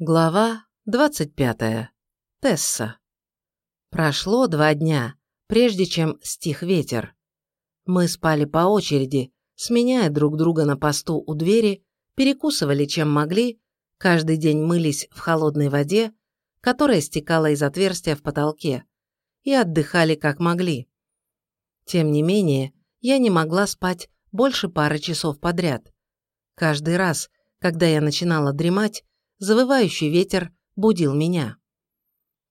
Глава 25. Тесса. Прошло два дня, прежде чем стих ветер. Мы спали по очереди, сменяя друг друга на посту у двери, перекусывали чем могли, каждый день мылись в холодной воде, которая стекала из отверстия в потолке, и отдыхали как могли. Тем не менее, я не могла спать больше пары часов подряд. Каждый раз, когда я начинала дремать, завывающий ветер будил меня.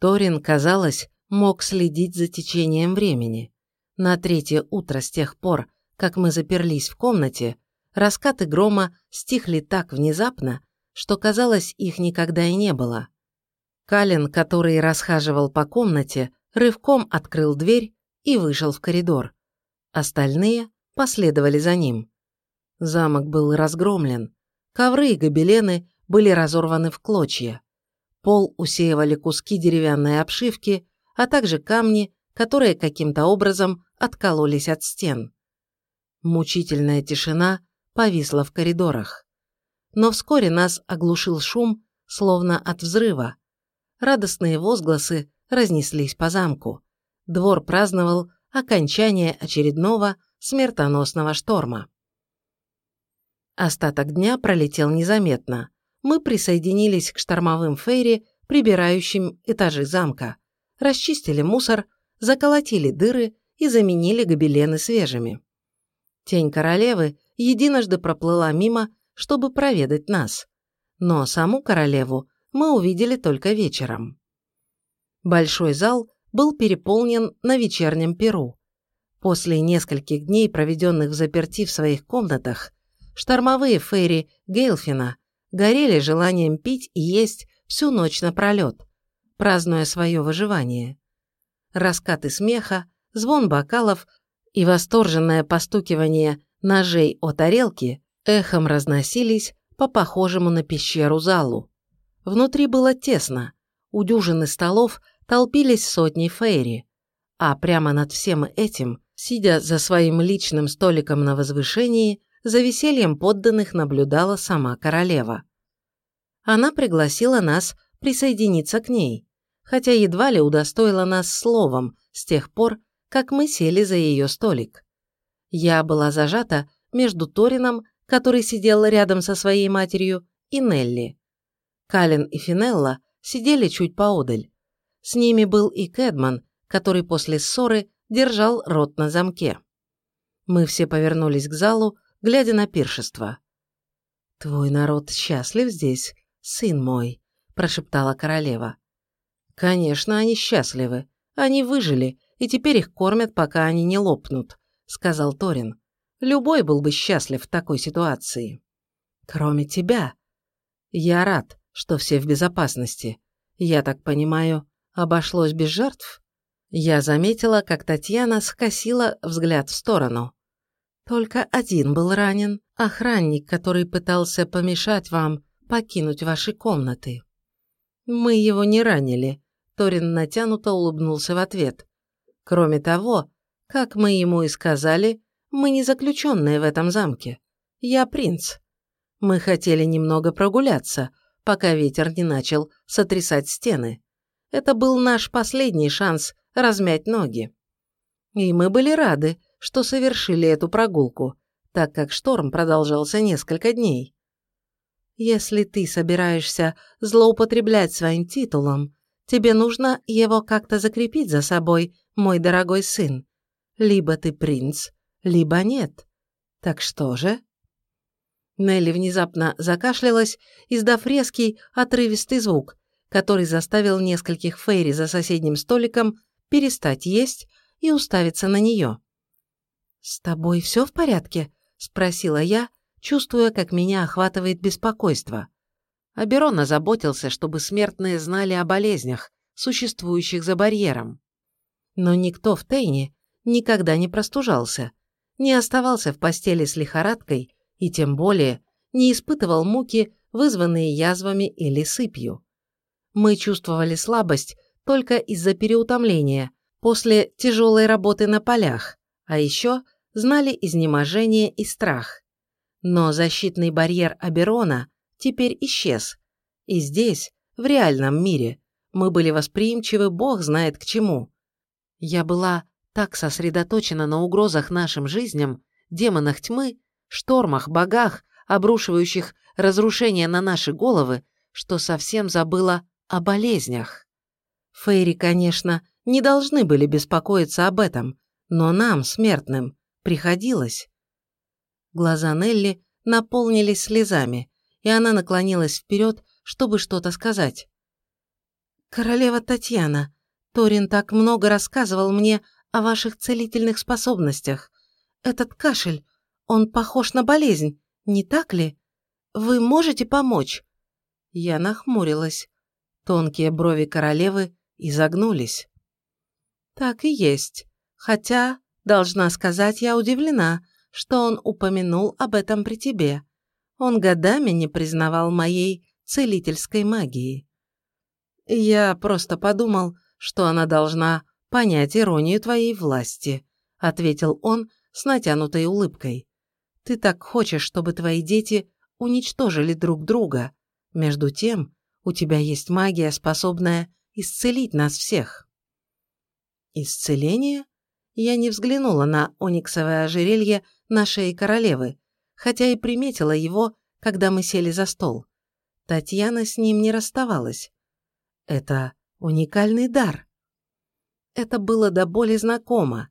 Торин, казалось, мог следить за течением времени. На третье утро с тех пор, как мы заперлись в комнате, раскаты грома стихли так внезапно, что, казалось, их никогда и не было. Калин, который расхаживал по комнате, рывком открыл дверь и вышел в коридор. Остальные последовали за ним. Замок был разгромлен. Ковры и гобелены были разорваны в клочья. Пол усеивали куски деревянной обшивки, а также камни, которые каким-то образом откололись от стен. Мучительная тишина повисла в коридорах. Но вскоре нас оглушил шум, словно от взрыва. Радостные возгласы разнеслись по замку. Двор праздновал окончание очередного смертоносного шторма. Остаток дня пролетел незаметно мы присоединились к штормовым фейри, прибирающим этажи замка, расчистили мусор, заколотили дыры и заменили гобелены свежими. Тень королевы единожды проплыла мимо, чтобы проведать нас, но саму королеву мы увидели только вечером. Большой зал был переполнен на вечернем перу. После нескольких дней, проведенных в заперти в своих комнатах, штормовые фейри Гейлфина горели желанием пить и есть всю ночь напролет, празднуя свое выживание. Раскаты смеха, звон бокалов и восторженное постукивание ножей о тарелки эхом разносились по похожему на пещеру залу. Внутри было тесно, у дюжины столов толпились сотни фейри, а прямо над всем этим, сидя за своим личным столиком на возвышении, за весельем подданных наблюдала сама королева. Она пригласила нас присоединиться к ней, хотя едва ли удостоила нас словом с тех пор, как мы сели за ее столик. Я была зажата между Торином, который сидел рядом со своей матерью, и Нелли. Калин и Финелла сидели чуть поодаль. С ними был и Кэдман, который после ссоры держал рот на замке. Мы все повернулись к залу, глядя на пиршество. «Твой народ счастлив здесь, сын мой», – прошептала королева. «Конечно, они счастливы. Они выжили, и теперь их кормят, пока они не лопнут», – сказал Торин. «Любой был бы счастлив в такой ситуации». «Кроме тебя. Я рад, что все в безопасности. Я так понимаю, обошлось без жертв?» Я заметила, как Татьяна скосила взгляд в сторону. Только один был ранен, охранник, который пытался помешать вам покинуть ваши комнаты. Мы его не ранили, Торин натянуто улыбнулся в ответ. Кроме того, как мы ему и сказали, мы не заключенные в этом замке. Я принц. Мы хотели немного прогуляться, пока ветер не начал сотрясать стены. Это был наш последний шанс размять ноги. И мы были рады, что совершили эту прогулку, так как шторм продолжался несколько дней. Если ты собираешься злоупотреблять своим титулом, тебе нужно его как-то закрепить за собой, мой дорогой сын. Либо ты принц, либо нет. Так что же?» Нелли внезапно закашлялась, издав резкий, отрывистый звук, который заставил нескольких фейри за соседним столиком перестать есть и уставиться на нее. «С тобой все в порядке?» – спросила я, чувствуя, как меня охватывает беспокойство. Аберон озаботился, чтобы смертные знали о болезнях, существующих за барьером. Но никто в Тейне никогда не простужался, не оставался в постели с лихорадкой и тем более не испытывал муки, вызванные язвами или сыпью. Мы чувствовали слабость только из-за переутомления после тяжелой работы на полях, а еще знали изнеможение и страх. Но защитный барьер Аберона теперь исчез, И здесь, в реальном мире, мы были восприимчивы бог знает к чему. Я была так сосредоточена на угрозах нашим жизням, демонах тьмы, штормах, богах, обрушивающих разрушения на наши головы, что совсем забыла о болезнях. Фейри, конечно, не должны были беспокоиться об этом, но нам, смертным, приходилось. Глаза Нелли наполнились слезами, и она наклонилась вперед, чтобы что-то сказать. «Королева Татьяна, Торин так много рассказывал мне о ваших целительных способностях. Этот кашель, он похож на болезнь, не так ли? Вы можете помочь?» Я нахмурилась. Тонкие брови королевы изогнулись. «Так и есть. Хотя, должна сказать, я удивлена, что он упомянул об этом при тебе. Он годами не признавал моей целительской магии. Я просто подумал, что она должна понять иронию твоей власти», — ответил он с натянутой улыбкой. «Ты так хочешь, чтобы твои дети уничтожили друг друга. Между тем, у тебя есть магия, способная исцелить нас всех». «Исцеление?» Я не взглянула на ониксовое ожерелье на шее королевы, хотя и приметила его, когда мы сели за стол. Татьяна с ним не расставалась. Это уникальный дар. Это было до боли знакомо.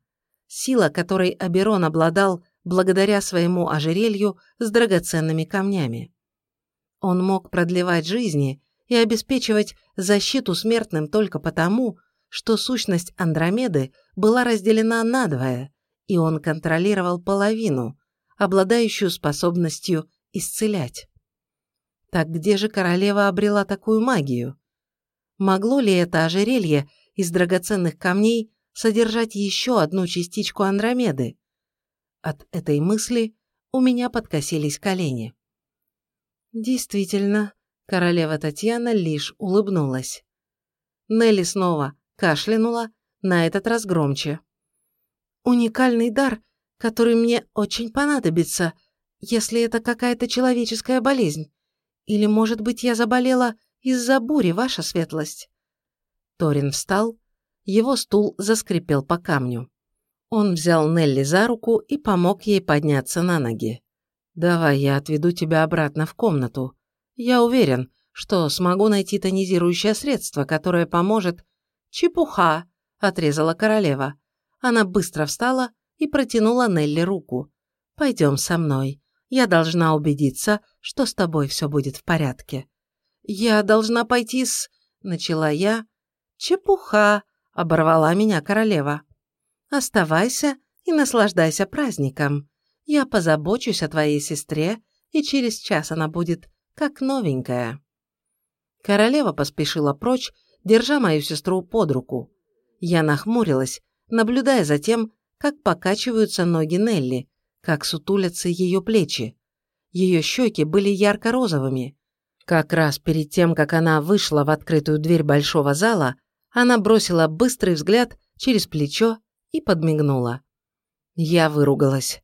Сила, которой Аберон обладал благодаря своему ожерелью с драгоценными камнями. Он мог продлевать жизни и обеспечивать защиту смертным только потому, что сущность Андромеды была разделена надвое, и он контролировал половину, обладающую способностью исцелять. Так где же королева обрела такую магию? Могло ли это ожерелье из драгоценных камней содержать еще одну частичку Андромеды? От этой мысли у меня подкосились колени. Действительно, королева Татьяна лишь улыбнулась. Нелли снова кашлянула, на этот раз громче. «Уникальный дар, который мне очень понадобится, если это какая-то человеческая болезнь. Или, может быть, я заболела из-за бури, ваша светлость?» Торин встал, его стул заскрипел по камню. Он взял Нелли за руку и помог ей подняться на ноги. «Давай я отведу тебя обратно в комнату. Я уверен, что смогу найти тонизирующее средство, которое поможет «Чепуха!» – отрезала королева. Она быстро встала и протянула Нелли руку. «Пойдем со мной. Я должна убедиться, что с тобой все будет в порядке». «Я должна пойти с...» – начала я. «Чепуха!» – оборвала меня королева. «Оставайся и наслаждайся праздником. Я позабочусь о твоей сестре, и через час она будет как новенькая». Королева поспешила прочь, держа мою сестру под руку. Я нахмурилась, наблюдая за тем, как покачиваются ноги Нелли, как сутулятся ее плечи. Ее щеки были ярко-розовыми. Как раз перед тем, как она вышла в открытую дверь большого зала, она бросила быстрый взгляд через плечо и подмигнула. Я выругалась.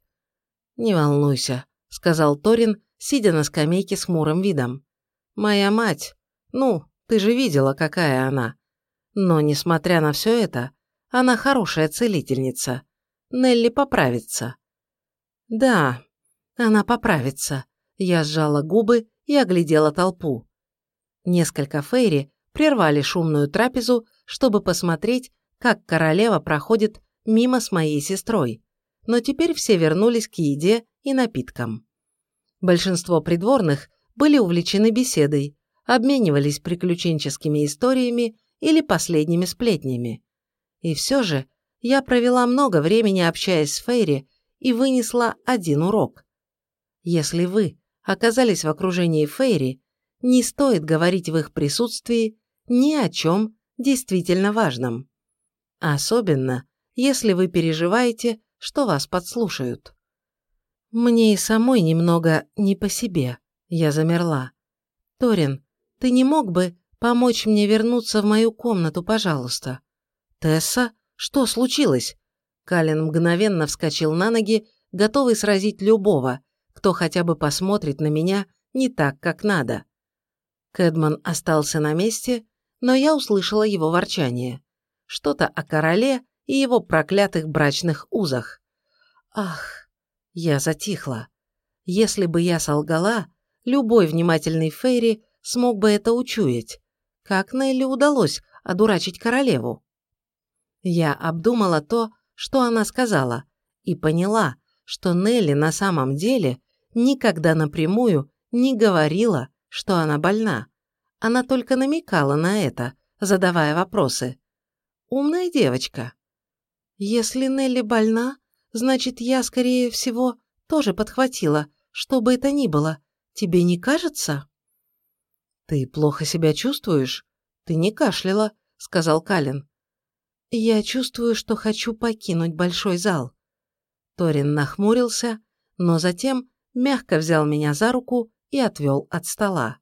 «Не волнуйся», — сказал Торин, сидя на скамейке с хмурым видом. «Моя мать, ну, ты же видела, какая она. Но, несмотря на все это, она хорошая целительница. Нелли поправится. Да, она поправится. Я сжала губы и оглядела толпу. Несколько фейри прервали шумную трапезу, чтобы посмотреть, как королева проходит мимо с моей сестрой. Но теперь все вернулись к еде и напиткам. Большинство придворных были увлечены беседой, обменивались приключенческими историями или последними сплетнями. И все же я провела много времени, общаясь с Фейри, и вынесла один урок. Если вы оказались в окружении Фейри, не стоит говорить в их присутствии ни о чем действительно важном. Особенно, если вы переживаете, что вас подслушают. Мне и самой немного не по себе. Я замерла. Торин, ты не мог бы помочь мне вернуться в мою комнату, пожалуйста?» «Тесса? Что случилось?» Калин мгновенно вскочил на ноги, готовый сразить любого, кто хотя бы посмотрит на меня не так, как надо. Кэдман остался на месте, но я услышала его ворчание. Что-то о короле и его проклятых брачных узах. Ах, я затихла. Если бы я солгала, любой внимательный Фейри смог бы это учуять. Как Нелли удалось одурачить королеву? Я обдумала то, что она сказала, и поняла, что Нелли на самом деле никогда напрямую не говорила, что она больна. Она только намекала на это, задавая вопросы. Умная девочка. Если Нелли больна, значит, я, скорее всего, тоже подхватила, что бы это ни было. Тебе не кажется? Ты плохо себя чувствуешь? Ты не кашляла, сказал Калин. Я чувствую, что хочу покинуть большой зал. Торин нахмурился, но затем мягко взял меня за руку и отвел от стола.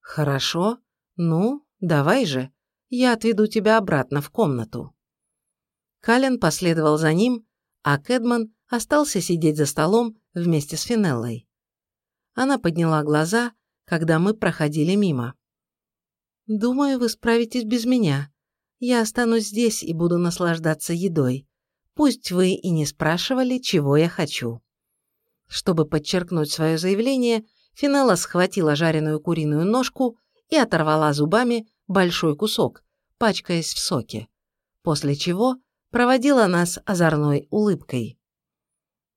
«Хорошо. Ну, давай же. Я отведу тебя обратно в комнату». Кален последовал за ним, а Кэдман остался сидеть за столом вместе с Финеллой. Она подняла глаза, когда мы проходили мимо. «Думаю, вы справитесь без меня. Я останусь здесь и буду наслаждаться едой. Пусть вы и не спрашивали, чего я хочу». Чтобы подчеркнуть свое заявление, Финелла схватила жареную куриную ножку и оторвала зубами большой кусок, пачкаясь в соке, после чего проводила нас озорной улыбкой.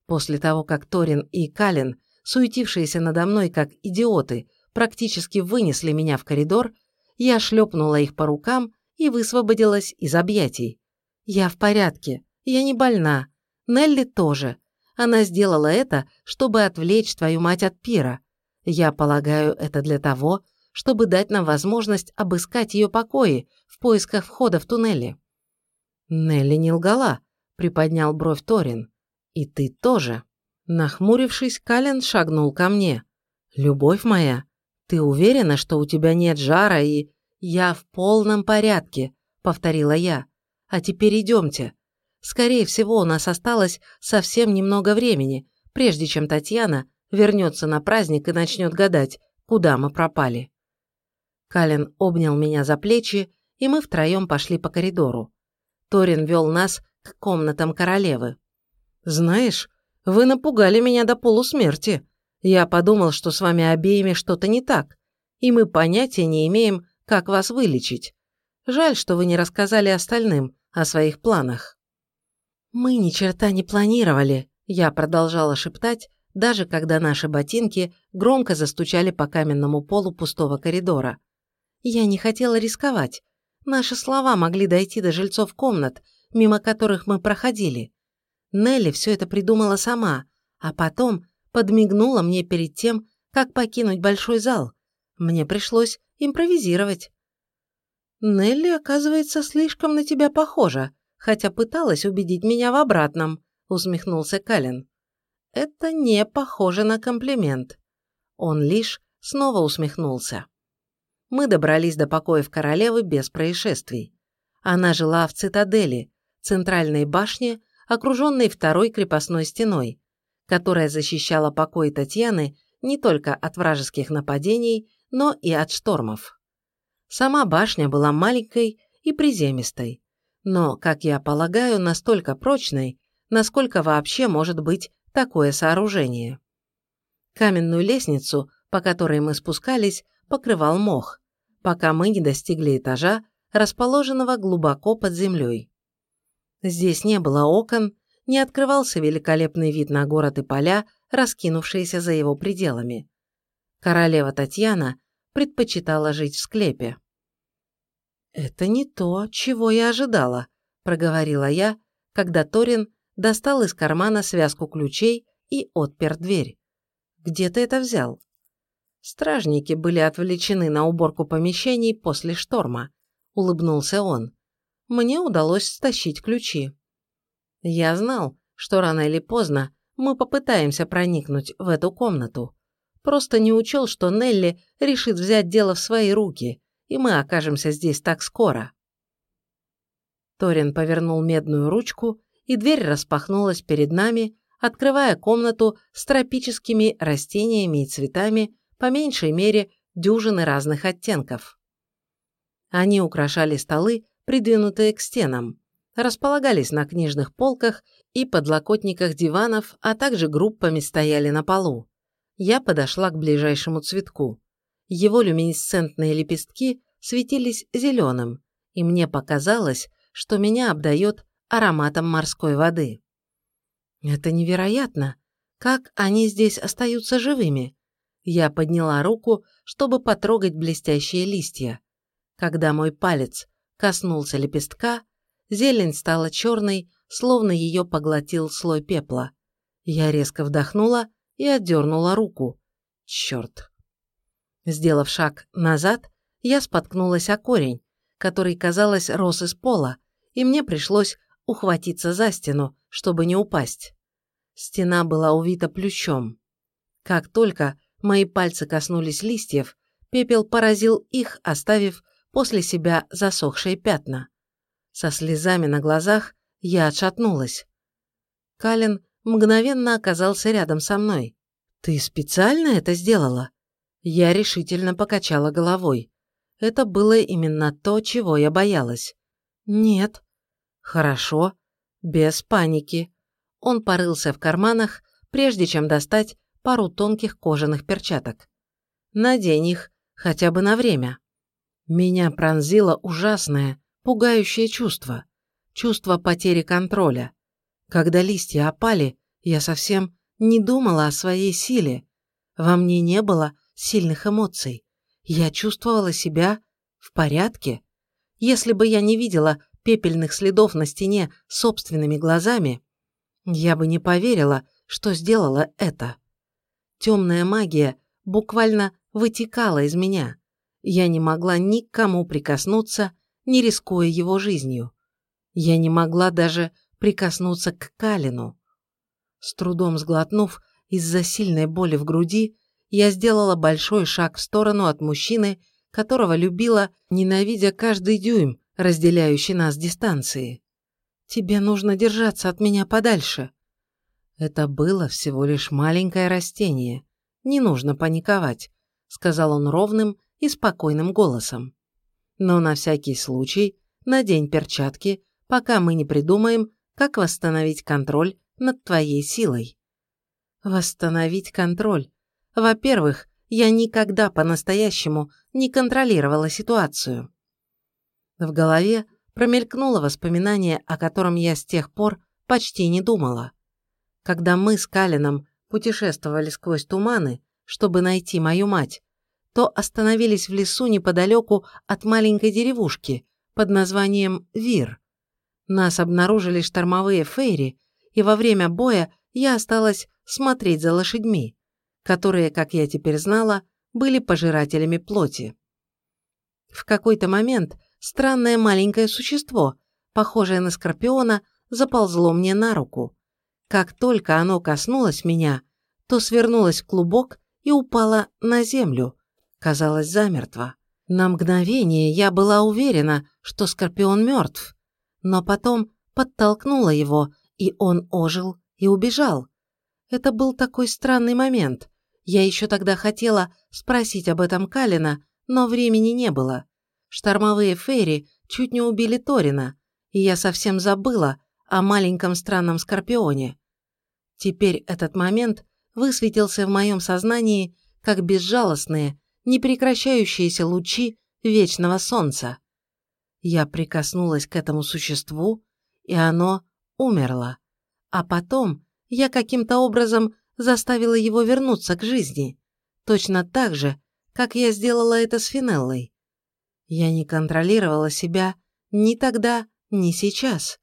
После того, как Торин и Калин, суетившиеся надо мной как идиоты, практически вынесли меня в коридор, я шлепнула их по рукам и высвободилась из объятий. «Я в порядке, я не больна. Нелли тоже. Она сделала это, чтобы отвлечь твою мать от пира. Я полагаю, это для того, чтобы дать нам возможность обыскать ее покои в поисках входа в туннели». «Нелли не лгала», — приподнял бровь Торин. «И ты тоже». Нахмурившись, Кален шагнул ко мне. «Любовь моя, ты уверена, что у тебя нет жара и...» «Я в полном порядке», — повторила я. «А теперь идемте. Скорее всего, у нас осталось совсем немного времени, прежде чем Татьяна вернется на праздник и начнет гадать, куда мы пропали». Калин обнял меня за плечи, и мы втроем пошли по коридору. Торин вел нас к комнатам королевы. «Знаешь, вы напугали меня до полусмерти. Я подумал, что с вами обеими что-то не так, и мы понятия не имеем, как вас вылечить. Жаль, что вы не рассказали остальным о своих планах». «Мы ни черта не планировали», – я продолжала шептать, даже когда наши ботинки громко застучали по каменному полу пустого коридора. Я не хотела рисковать. Наши слова могли дойти до жильцов комнат, мимо которых мы проходили. Нелли все это придумала сама, а потом подмигнула мне перед тем, как покинуть большой зал. Мне пришлось импровизировать. Нелли, оказывается, слишком на тебя похожа, хотя пыталась убедить меня в обратном, усмехнулся Калин. Это не похоже на комплимент. Он лишь снова усмехнулся. Мы добрались до покоев королевы без происшествий. Она жила в цитадели, центральной башне, окруженной второй крепостной стеной, которая защищала покой Татьяны не только от вражеских нападений, но и от штормов. Сама башня была маленькой и приземистой, но, как я полагаю, настолько прочной, насколько вообще может быть такое сооружение. Каменную лестницу, по которой мы спускались, покрывал мох, пока мы не достигли этажа, расположенного глубоко под землей. Здесь не было окон, не открывался великолепный вид на город и поля, раскинувшиеся за его пределами. Королева Татьяна предпочитала жить в склепе. «Это не то, чего я ожидала», – проговорила я, когда Торин достал из кармана связку ключей и отпер дверь. «Где ты это взял?» Стражники были отвлечены на уборку помещений после шторма, улыбнулся он. Мне удалось стащить ключи. Я знал, что рано или поздно мы попытаемся проникнуть в эту комнату. Просто не учел, что Нелли решит взять дело в свои руки, и мы окажемся здесь так скоро. Торин повернул медную ручку, и дверь распахнулась перед нами, открывая комнату с тропическими растениями и цветами, по меньшей мере, дюжины разных оттенков. Они украшали столы, придвинутые к стенам, располагались на книжных полках и подлокотниках диванов, а также группами стояли на полу. Я подошла к ближайшему цветку. Его люминесцентные лепестки светились зеленым, и мне показалось, что меня обдает ароматом морской воды. Это невероятно! Как они здесь остаются живыми? Я подняла руку, чтобы потрогать блестящие листья. Когда мой палец коснулся лепестка, зелень стала черной, словно ее поглотил слой пепла. Я резко вдохнула и отдернула руку. Черт. Сделав шаг назад, я споткнулась о корень, который, казалось, рос из пола, и мне пришлось ухватиться за стену, чтобы не упасть. Стена была увита плющом. Как только мои пальцы коснулись листьев, пепел поразил их, оставив после себя засохшие пятна. Со слезами на глазах я отшатнулась. Калин мгновенно оказался рядом со мной. «Ты специально это сделала?» Я решительно покачала головой. Это было именно то, чего я боялась. «Нет». «Хорошо. Без паники». Он порылся в карманах, прежде чем достать пару тонких кожаных перчаток. «Надень их, хотя бы на время». Меня пронзило ужасное, пугающее чувство. Чувство потери контроля. Когда листья опали, я совсем не думала о своей силе. Во мне не было сильных эмоций. Я чувствовала себя в порядке. Если бы я не видела пепельных следов на стене собственными глазами, я бы не поверила, что сделала это. Темная магия буквально вытекала из меня. Я не могла никому прикоснуться, не рискуя его жизнью. Я не могла даже прикоснуться к Калину. С трудом сглотнув из-за сильной боли в груди, я сделала большой шаг в сторону от мужчины, которого любила, ненавидя каждый дюйм, разделяющий нас дистанции. «Тебе нужно держаться от меня подальше». Это было всего лишь маленькое растение. Не нужно паниковать, сказал он ровным и спокойным голосом. Но на всякий случай надень перчатки, пока мы не придумаем, как восстановить контроль над твоей силой. Восстановить контроль. Во-первых, я никогда по-настоящему не контролировала ситуацию. В голове промелькнуло воспоминание, о котором я с тех пор почти не думала. Когда мы с Калином путешествовали сквозь туманы, чтобы найти мою мать, то остановились в лесу неподалеку от маленькой деревушки под названием Вир. Нас обнаружили штормовые фейри, и во время боя я осталась смотреть за лошадьми которые, как я теперь знала, были пожирателями плоти. В какой-то момент странное маленькое существо, похожее на скорпиона, заползло мне на руку. Как только оно коснулось меня, то свернулось клубок и упало на землю, казалось замертво. На мгновение я была уверена, что скорпион мертв, но потом подтолкнула его, и он ожил и убежал. Это был такой странный момент. Я еще тогда хотела спросить об этом Калина, но времени не было. Штормовые фейри чуть не убили Торина, и я совсем забыла о маленьком странном скорпионе. Теперь этот момент высветился в моем сознании как безжалостные, непрекращающиеся лучи вечного солнца. Я прикоснулась к этому существу, и оно умерло. А потом я каким-то образом заставила его вернуться к жизни, точно так же, как я сделала это с Финеллой. Я не контролировала себя ни тогда, ни сейчас.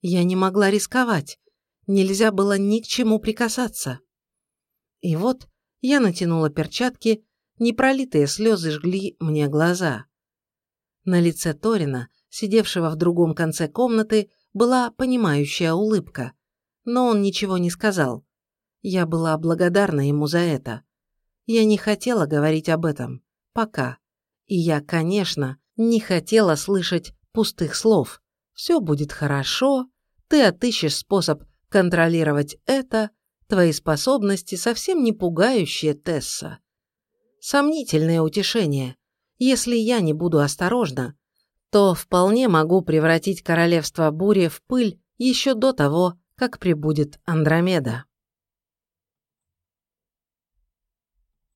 Я не могла рисковать, нельзя было ни к чему прикасаться. И вот я натянула перчатки, непролитые слезы жгли мне глаза. На лице Торина, сидевшего в другом конце комнаты, была понимающая улыбка, но он ничего не сказал. Я была благодарна ему за это. Я не хотела говорить об этом. Пока. И я, конечно, не хотела слышать пустых слов. Все будет хорошо, ты отыщешь способ контролировать это, твои способности совсем не пугающие, Тесса. Сомнительное утешение. Если я не буду осторожна, то вполне могу превратить королевство бури в пыль еще до того, как прибудет Андромеда.